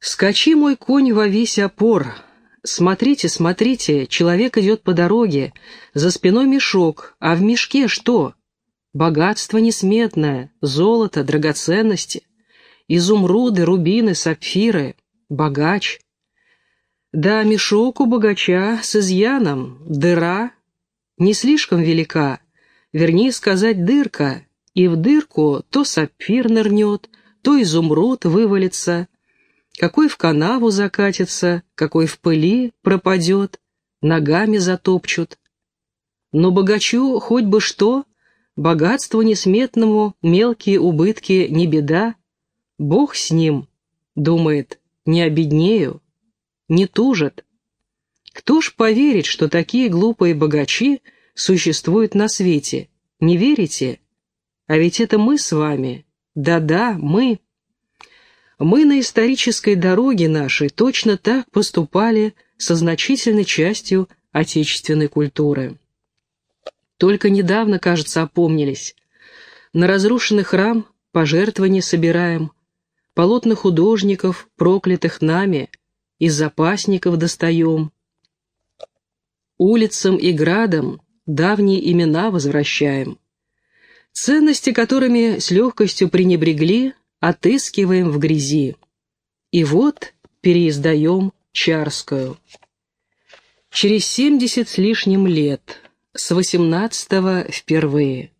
Скачи, мой конь, во весь опор. Смотрите, смотрите, человек идет по дороге, за спиной мешок, а в мешке что? Богатство несметное, золото, драгоценности, изумруды, рубины, сапфиры, богач. Да, мешок у богача с изъяном, дыра не слишком велика, вернее сказать дырка, и в дырку то сапфир нырнет, то изумруд вывалится, какой в канаву закатится, какой в пыли пропадет, ногами затопчут. Но богачу хоть бы что, богатству несметному мелкие убытки не беда, Бог с ним, думает, не обеднею, не тужит. Кто ж поверит, что такие глупые богачи существуют на свете? Не верите? А ведь это мы с вами. Да-да, мы. Мы на исторической дороге нашей точно так поступали со значительной частью отечественной культуры. Только недавно, кажется, опомнились. На разрушенный храм пожертвования собираем, полотна художников, проклятых нами, из запасников достаем. Улицам и градам давние имена возвращаем. Ценности, которыми с легкостью пренебрегли, отыскиваем в грязи. И вот переиздаем Чарскую. Через семьдесят с лишним лет, с восемнадцатого впервые.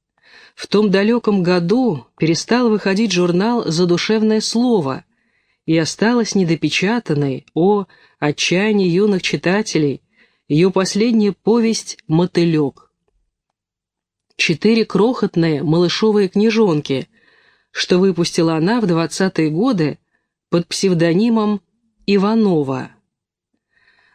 В том далеком году перестал выходить журнал «Задушевное слово», и осталась недопечатанной, о, отчаяние юных читателей, ее последняя повесть «Мотылек». Четыре крохотные малышовые книжонки, что выпустила она в двадцатые годы под псевдонимом Иванова.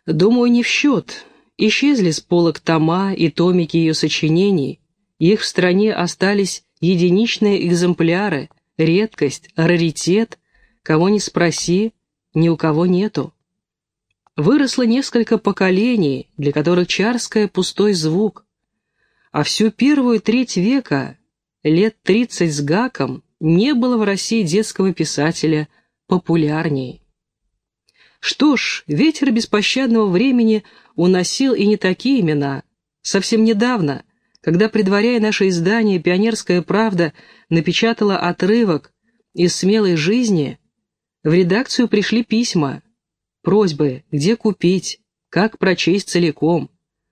Думаю, не в счет. Исчезли с полок тома и томики ее сочинений, их в стране остались единичные экземпляры, редкость, раритет, кого не спроси, ни у кого нету. Выросло несколько поколений, для которых Чарская — пустой звук, а всю первую треть века, лет тридцать с гаком, не было в России детского писателя популярней. Что ж, ветер беспощадного времени уносил и не такие имена. Совсем недавно, когда, предваряя наше издание, «Пионерская правда» напечатала отрывок из «Смелой жизни», в редакцию пришли письма, просьбы, где купить, как прочесть целиком.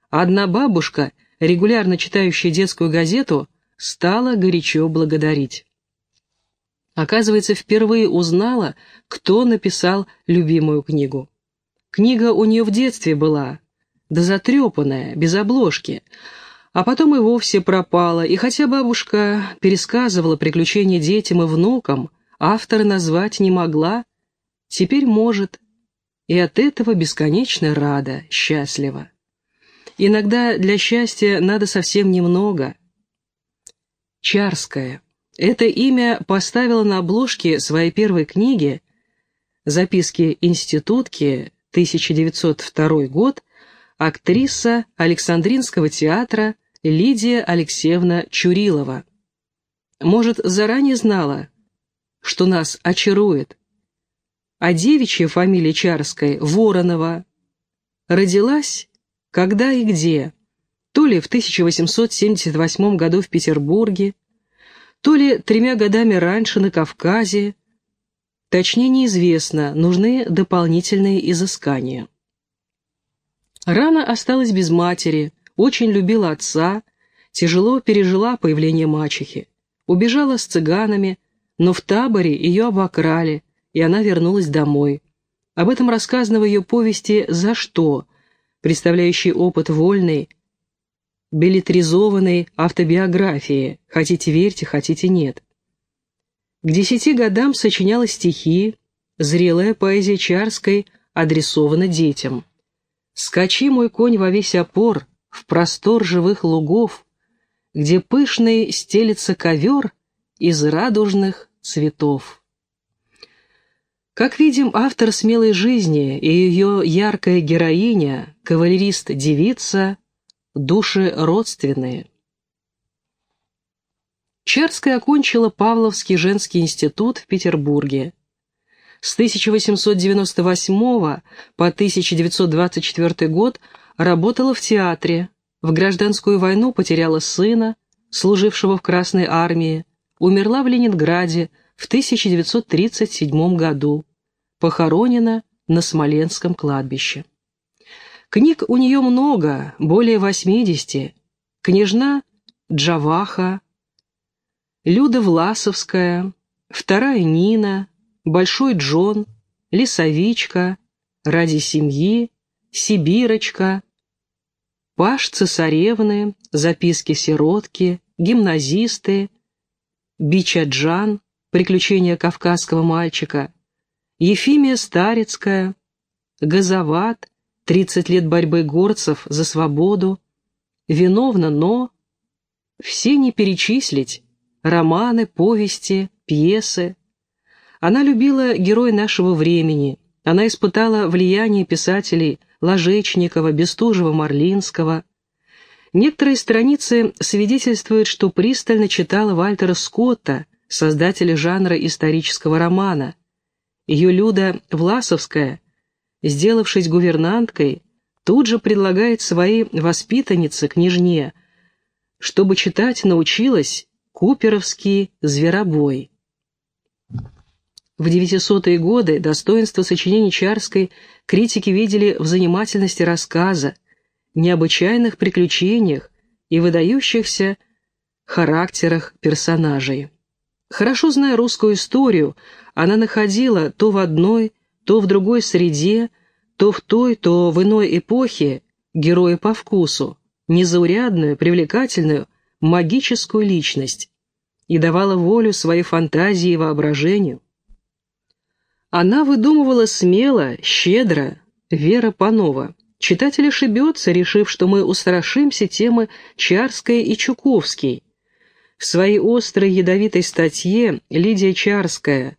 Одна бабушка, регулярно читающая детскую газету, стала горячо благодарить. Оказывается, впервые узнала, кто написал любимую книгу. Книга у нее в детстве была, да затрепанная, без обложки, а потом и вовсе пропала, и хотя бабушка пересказывала приключения детям и внукам, автора назвать не могла, теперь может, и от этого бесконечно рада, счастлива. Иногда для счастья надо совсем немного. Чарская. Это имя поставила на обложке своей первой книги «Записки институтки», 1902 год, актриса Александринского театра Лидия Алексеевна Чурилова. Может, заранее знала, что нас очарует. А девичья фамилия Чарской – Воронова. Родилась когда и где? То ли в 1878 году в Петербурге, то ли тремя годами раньше на Кавказе. Точнее неизвестно, нужны дополнительные изыскания. Рана осталась без матери, очень любила отца, тяжело пережила появление мачехи. Убежала с цыганами, но в таборе ее обокрали, и она вернулась домой. Об этом рассказано в ее повести «За что?», представляющей опыт вольной, билетризованной автобиографии, хотите верьте, хотите нет. К десяти годам сочиняла стихи, зрелая поэзия Чарской адресована детям. «Скачи, мой конь, во весь опор, в простор живых лугов, где пышный стелится ковер из радужных цветов». Как видим, автор «Смелой жизни» и ее яркая героиня, кавалерист-девица, души родственные. Черская окончила Павловский женский институт в Петербурге. С 1898 по 1924 год работала в театре, в гражданскую войну потеряла сына, служившего в Красной армии, умерла в Ленинграде в 1937 году, похоронена на Смоленском кладбище. Книг у нее много, более 80. Княжна Джаваха, Люда Власовская, Вторая Нина, Большой Джон, Лисовичка, Ради семьи, Сибирочка, Паш Цесаревны, Записки сиротки, Гимназисты, Бичаджан, Приключения кавказского мальчика, Ефимия Старицкая, Газоват, Тридцать лет борьбы горцев за свободу, Виновна, но... Все не перечислить, романы, повести, пьесы, она любила героя нашего времени, она испытала влияние писателей Ложечникова, Бестужева, Марлинского. Некоторые страницы свидетельствуют, что пристально читала Вальтера Скотта, создателя жанра исторического романа. Ее Люда Власовская, сделавшись гувернанткой, тут же предлагает своей воспитаннице, княжне, чтобы читать научилась Куперовский «Зверобой». В 900-е годы достоинство сочинений Чарской критики видели в занимательности рассказа, необычайных приключениях и выдающихся характерах персонажей. Хорошо зная русскую историю, она находила то в одной, то в другой среде, то в той, то в иной эпохе героя по вкусу, незаурядную, привлекательную, магическую личность и давала волю своей фантазии и воображению. Она выдумывала смело, щедро, Вера Панова. Читатель ошибется, решив, что мы устрашимся темы Чарской и Чуковский. В своей острой ядовитой статье Лидия Чарская,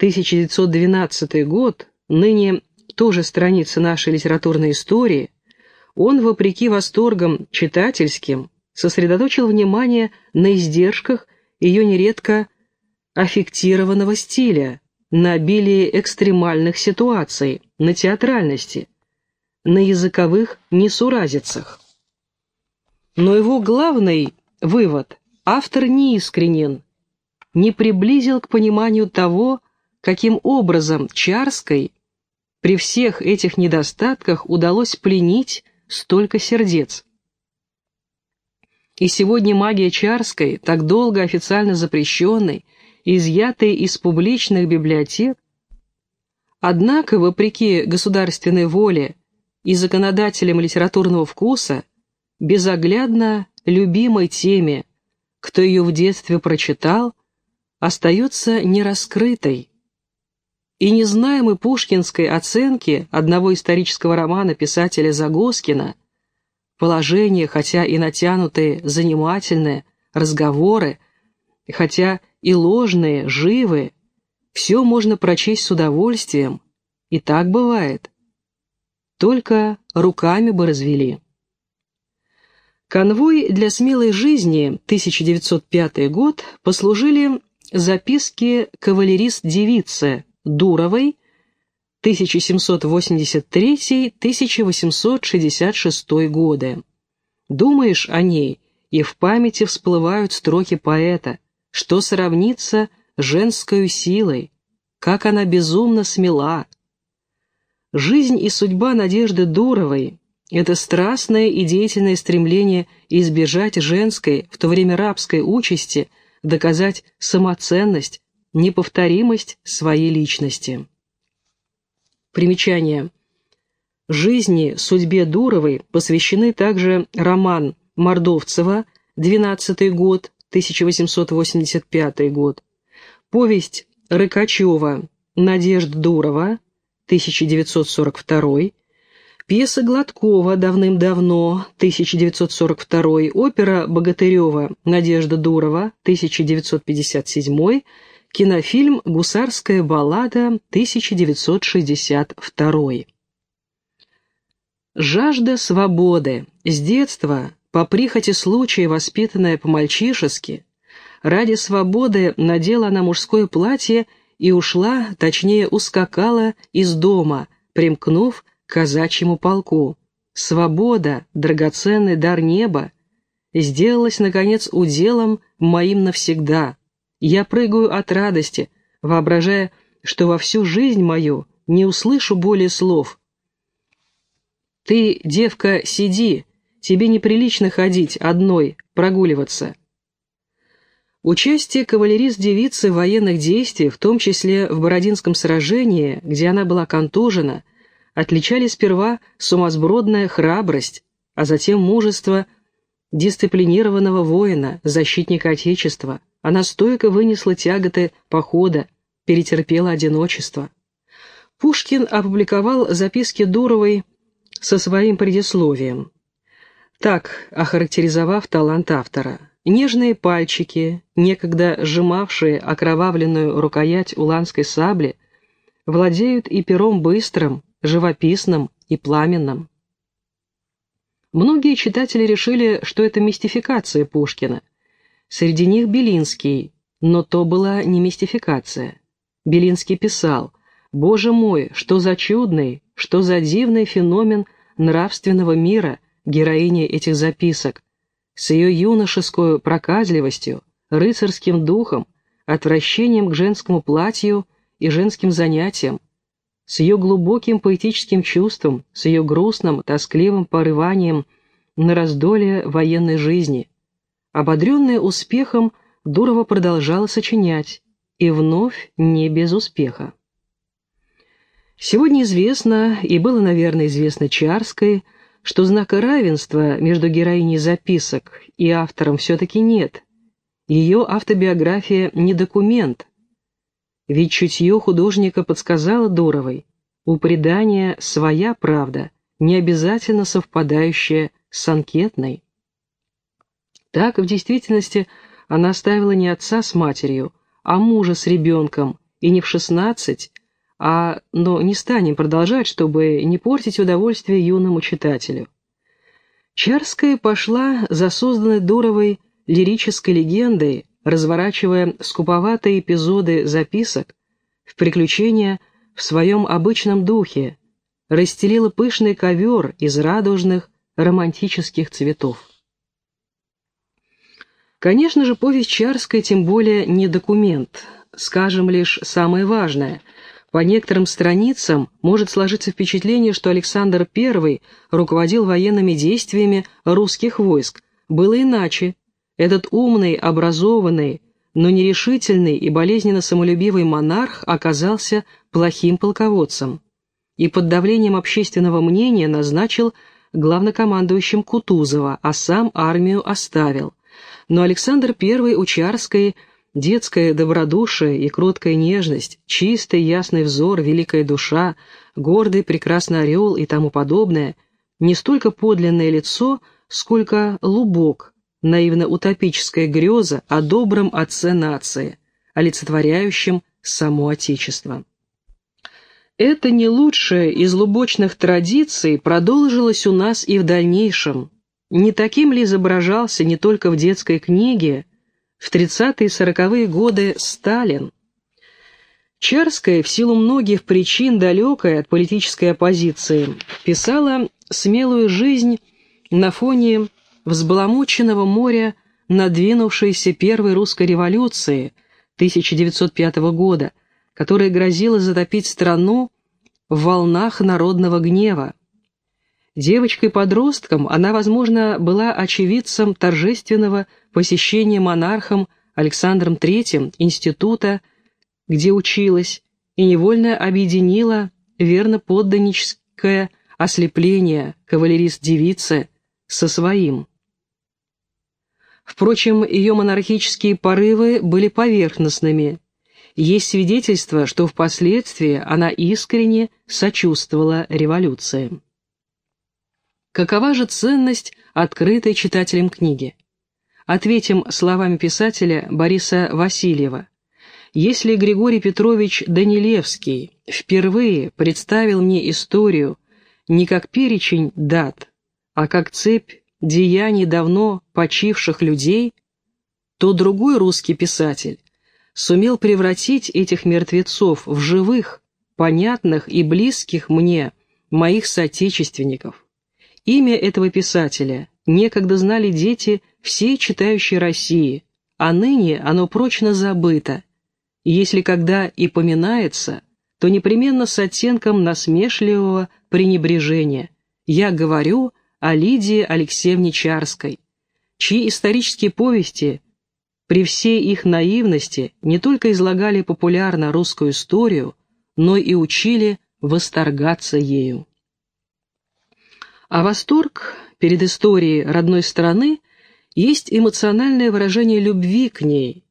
1912 год, ныне тоже страница нашей литературной истории, он, вопреки восторгам читательским, сосредоточил внимание на издержках ее нередко аффектированного стиля, на обилии экстремальных ситуаций, на театральности, на языковых несуразицах. Но его главный вывод – автор неискренен, не приблизил к пониманию того, каким образом Чарской при всех этих недостатках удалось пленить столько сердец. И сегодня магия Чарской, так долго официально запрещенной, изъятые из публичных библиотек, однако, вопреки государственной воле и законодателям литературного вкуса, безоглядно любимой теме, кто ее в детстве прочитал, остается нераскрытой. И не знаем мы пушкинской оценки одного исторического романа писателя Загоскина, положение, хотя и натянутые, занимательные, разговоры, хотя и ложные, живые, все можно прочесть с удовольствием, и так бывает. Только руками бы развели. Конвой для смелой жизни 1905 год послужили записки кавалерист-девицы Дуровой 1783-1866 годы. Думаешь о ней, и в памяти всплывают строки поэта – что сравнится женской силой, как она безумно смела. Жизнь и судьба Надежды Дуровой — это страстное и деятельное стремление избежать женской, в то время рабской участи, доказать самоценность, неповторимость своей личности. Примечание. Жизни, судьбе Дуровой посвящены также роман Мордовцева, 12 год, 1885 год, повесть Рыкачева «Надежда Дурова», 1942, пьеса Гладкова «Давным-давно», 1942, опера Богатырева «Надежда Дурова», 1957, кинофильм «Гусарская баллада», 1962. Жажда свободы. С детства по прихоти случая, воспитанная по-мальчишески, ради свободы надела она мужское платье и ушла, точнее ускакала из дома, примкнув к казачьему полку. Свобода, драгоценный дар неба, сделалась, наконец, уделом моим навсегда. Я прыгаю от радости, воображая, что во всю жизнь мою не услышу более слов. «Ты, девка, сиди, тебе неприлично ходить одной, прогуливаться». Участие кавалерист-девицы в военных действиях, в том числе в Бородинском сражении, где она была контужена, отличали сперва сумасбродная храбрость, а затем мужество дисциплинированного воина, защитника Отечества. Она стойко вынесла тяготы похода, перетерпела одиночество. Пушкин опубликовал записки Дуровой со своим предисловием. Так, охарактеризовав талант автора – Нежные пальчики, некогда сжимавшие окровавленную рукоять уланской сабли, владеют и пером быстрым, живописным и пламенным. Многие читатели решили, что это мистификация Пушкина. Среди них Белинский, но то была не мистификация. Белинский писал «Боже мой, что за чудный, что за дивный феномен нравственного мира героиня этих записок, с ее юношеской проказливостью, рыцарским духом, отвращением к женскому платью и женским занятиям, с ее глубоким поэтическим чувством, с ее грустным, тоскливым порыванием на раздолье военной жизни. Ободренная успехом, Дурова продолжала сочинять, и вновь не без успеха. Сегодня известно, и было, наверное, известно Чарской, что знака равенства между героиней записок и автором все-таки нет. Ее автобиография не документ. Ведь чутье художника подсказало Дуровой, у предания своя правда, не обязательно совпадающая с анкетной. Так, в действительности, она оставила не отца с матерью, а мужа с ребенком, и не в шестнадцать, а, но не станем продолжать, чтобы не портить удовольствие юному читателю. Чарская пошла за созданной Дуровой лирической легендой, разворачивая скуповатые эпизоды записок в приключения в своем обычном духе, расстелила пышный ковер из радужных романтических цветов. Конечно же, повесть Чарская тем более не документ, скажем лишь самое важное – по некоторым страницам может сложиться впечатление, что Александр I руководил военными действиями русских войск. Было иначе. Этот умный, образованный, но нерешительный и болезненно самолюбивый монарх оказался плохим полководцем. И под давлением общественного мнения назначил главнокомандующим Кутузова, а сам армию оставил. Но Александр I у Детское добродушие и кроткая нежность, чистый ясный взор, великая душа, гордый прекрасный орел и тому подобное – не столько подлинное лицо, сколько лубок, наивно-утопическая греза о добром отце нации, олицетворяющем само Отечество. Это не лучшее из лубочных традиций продолжилось у нас и в дальнейшем. Не таким ли изображался не только в детской книге, в 30-е и 40-е годы Сталин. Чарская, в силу многих причин далекая от политической оппозиции, писала смелую жизнь на фоне взбаламученного моря надвинувшейся первой русской революции 1905 года, которая грозила затопить страну в волнах народного гнева. Девочкой-подростком она, возможно, была очевидцем торжественного посещения монархом Александром III института, где училась, и невольно объединила верно подданническое ослепление кавалерист-девицы со своим. Впрочем, ее монархические порывы были поверхностными. Есть свидетельство, что впоследствии она искренне сочувствовала революции. Какова же ценность открытой читателям книги? Ответим словами писателя Бориса Васильева. Если Григорий Петрович Данилевский впервые представил мне историю не как перечень дат, а как цепь деяний давно почивших людей, то другой русский писатель сумел превратить этих мертвецов в живых, понятных и близких мне, моих соотечественников. Имя этого писателя некогда знали дети всей читающей России, а ныне оно прочно забыто. Если когда и поминается, то непременно с оттенком насмешливого пренебрежения. Я говорю о Лидии Алексеевне Чарской, чьи исторические повести при всей их наивности не только излагали популярно русскую историю, но и учили восторгаться ею. А восторг перед историей родной страны есть эмоциональное выражение любви к ней.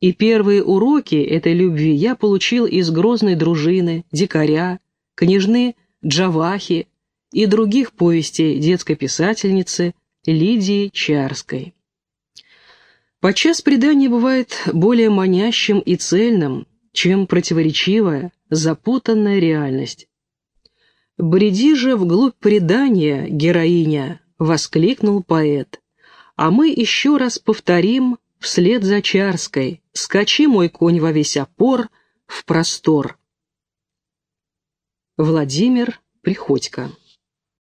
И первые уроки этой любви я получил из «Грозной дружины», «Дикаря», «Княжны Джавахи» и других повестей детской писательницы Лидии Чарской. Подчас предание бывает более манящим и цельным, чем противоречивая, запутанная реальность. «Бреди же вглубь предания, героиня!» — воскликнул поэт. «А мы еще раз повторим вслед за Чарской. Скачи, мой конь, во весь опор, в простор». Владимир Приходько